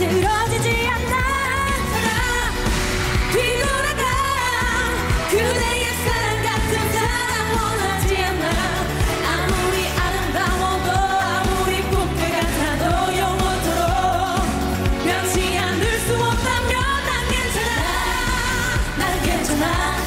쓰러지지 않나. 뒤돌아가 그대의 사랑 같은 사랑 원하지 않나. 아무리 아름다워도 아무리 꽃게 같아도 영원토록 변치 않을 수 없다면 난 괜찮아. 난 괜찮아.